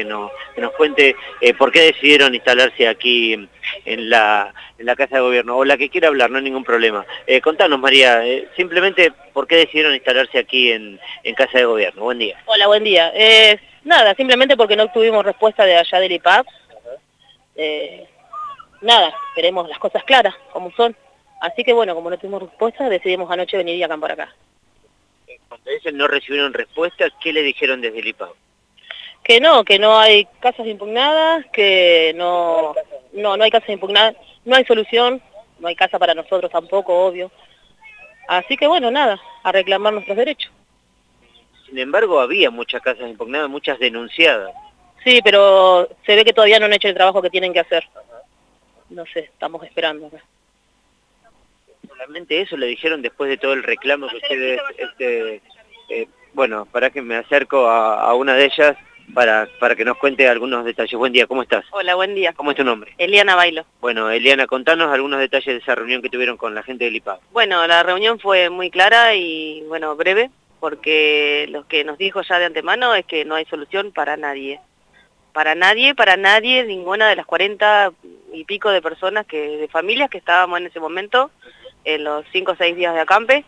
que nos, que nos cuente eh, por qué decidieron instalarse aquí en la, en la Casa de Gobierno, o la que quiera hablar, no hay ningún problema. Eh, contanos, María, eh, simplemente por qué decidieron instalarse aquí en, en, Casa de Gobierno. Buen día. Hola, buen día. nada, simplemente porque no tuvimos respuesta de allá del IPAP. nada, queremos las cosas claras, como son. Así que bueno, como no tuvimos respuesta, decidimos anoche venir y acampar acá. Cuando dicen no recibieron respuesta, ¿qué le dijeron desde el IPAP? Que no, que no hay casas impugnadas, que no, no, no hay casas impugnadas, no hay solución, no hay casa para nosotros tampoco, obvio. Así que bueno, nada, a reclamar nuestros derechos. Sin embargo, había muchas casas impugnadas, muchas denunciadas. Sí, pero se ve que todavía no han hecho el trabajo que tienen que hacer. No sé, estamos esperando Solamente eso le dijeron después de todo el reclamo que ustedes, este, eh, bueno, para que me acerco a una de ellas, para, para que nos cuente algunos detalles. Buen día, ¿cómo estás? Hola, buen día. ¿Cómo es tu nombre? Eliana Bailo. Bueno, Eliana, contanos algunos detalles de esa reunión que tuvieron con la gente del IPAP. Bueno, la reunión fue muy clara y, bueno, breve, porque lo que nos dijo ya de antemano es que no hay solución para nadie. Para nadie, para nadie, ninguna de las 40 y pico de personas, que de familias que estábamos en ese momento, en los 5 o 6 días de acampe,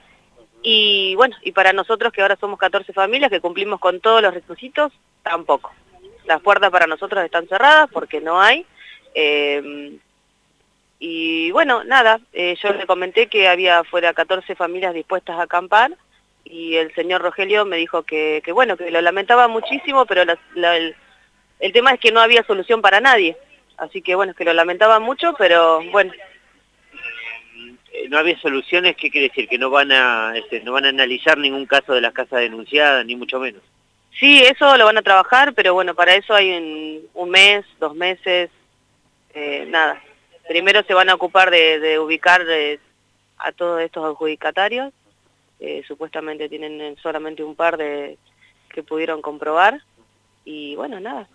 y bueno, y para nosotros que ahora somos 14 familias que cumplimos con todos los requisitos, tampoco. Las puertas para nosotros están cerradas porque no hay. Eh, y bueno, nada, eh, yo le comenté que había fuera 14 familias dispuestas a acampar y el señor Rogelio me dijo que, bueno, que lo lamentaba muchísimo, pero el, tema es que no había solución para nadie. Así que bueno, que lo lamentaba mucho, pero bueno, eh, no había soluciones, ¿qué quiere decir? Que no van a este, no van a analizar ningún caso de las casas denunciadas, ni mucho menos. Sí, eso lo van a trabajar, pero bueno, para eso hay un, mes, dos meses, eh, nada. Primero se van a ocupar de, ubicar eh, a todos estos adjudicatarios, supuestamente tienen solamente un par de que pudieron comprobar, y bueno, nada.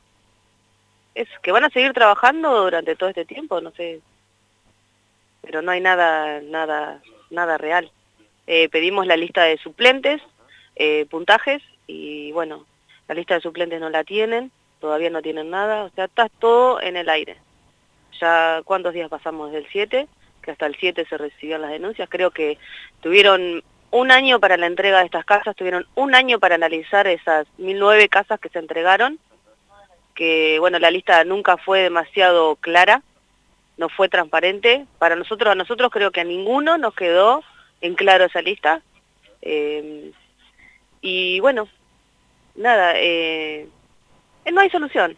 Es que van a seguir trabajando durante todo este tiempo, no sé, pero no hay nada, nada, nada real. Eh, pedimos la lista de suplentes, eh, puntajes, y bueno, la lista de suplentes no la tienen, todavía no tienen nada, o sea, está todo en el aire. Ya, ¿cuántos días pasamos del 7? Que hasta el 7 se recibían las denuncias, creo que tuvieron un año para la entrega de estas casas, tuvieron un año para analizar esas 1009 casas que se entregaron, que bueno, la lista nunca fue demasiado clara, no fue transparente. Para nosotros, a nosotros creo que a ninguno nos quedó en claro esa lista. Eh, y bueno, nada, eh, no hay solución.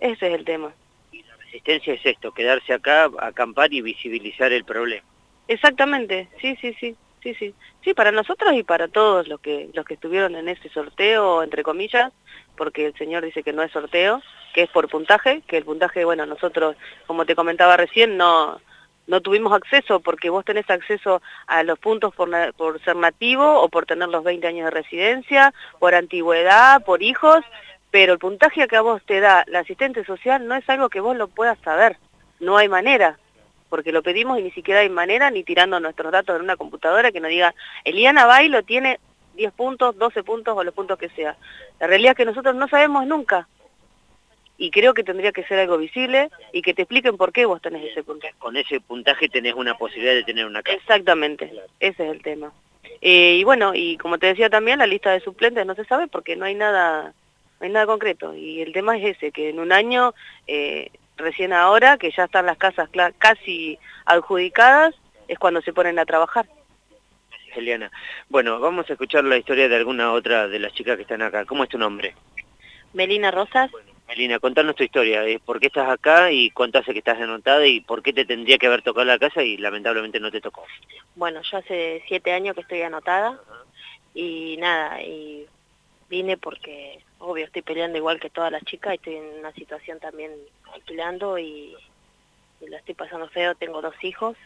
Ese es el tema. Y la resistencia es esto, quedarse acá, acampar y visibilizar el problema. Exactamente, sí, sí, sí, sí, sí. Sí, para nosotros y para todos los que, los que estuvieron en ese sorteo, entre comillas, porque el señor dice que no es sorteo, que es por puntaje, que el puntaje, bueno, nosotros, como te comentaba recién, no, no tuvimos acceso porque vos tenés acceso a los puntos por, ser nativo o por tener los 20 años de residencia, por antigüedad, por hijos, pero el puntaje que a vos te da la asistente social no es algo que vos lo puedas saber, no hay manera, porque lo pedimos y ni siquiera hay manera ni tirando nuestros datos en una computadora que nos diga, Eliana Bailo tiene 10 puntos, 12 puntos o los puntos que sea. La realidad es que nosotros no sabemos nunca. Y creo que tendría que ser algo visible y que te expliquen por qué vos tenés ese puntaje. Con ese puntaje tenés una posibilidad de tener una casa. Exactamente, ese es el tema. Eh, y bueno, y como te decía también, la lista de suplentes no se sabe porque no hay nada, no hay nada concreto. Y el tema es ese, que en un año, eh, recién ahora, que ya están las casas casi adjudicadas, es cuando se ponen a trabajar. Eliana. Bueno, vamos a escuchar la historia de alguna otra de las chicas que están acá. ¿Cómo es tu nombre? Melina Rosas. Melina, contanos tu historia. Eh, ¿Por qué estás acá y cuánto hace que estás anotada y por qué te tendría que haber tocado la casa y lamentablemente no te tocó? Bueno, yo hace siete años que estoy anotada y nada, y vine porque, obvio, estoy peleando igual que todas las chicas, estoy en una situación también alquilando y, y la estoy pasando feo, tengo dos hijos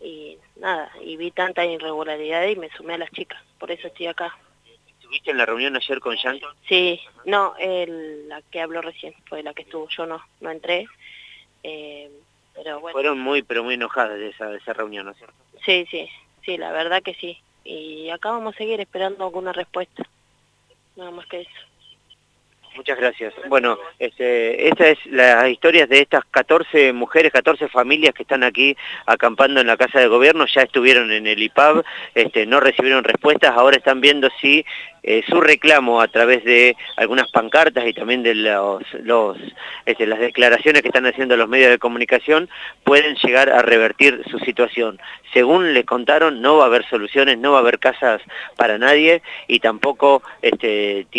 y nada, y vi tanta irregularidad y me sumé a las chicas, por eso estoy acá. ¿Estuviste en la reunión ayer con Shanton? Sí, no, el, la que habló recién fue la que estuvo, yo no, no entré, eh, pero bueno. Fueron muy, pero muy enojadas de esa, de esa reunión, ¿no es cierto? Sí, sí, sí, la verdad que sí, y acá vamos a seguir esperando alguna respuesta, nada más que eso. Muchas gracias. Bueno, este, esta es la historia de estas 14 mujeres, 14 familias que están aquí acampando en la Casa de Gobierno, ya estuvieron en el IPAB, este, no recibieron respuestas, ahora están viendo si eh, su reclamo a través de algunas pancartas y también de este, las declaraciones que están haciendo los medios de comunicación pueden llegar a revertir su situación. Según les contaron, no va a haber soluciones, no va a haber casas para nadie y tampoco este, tiene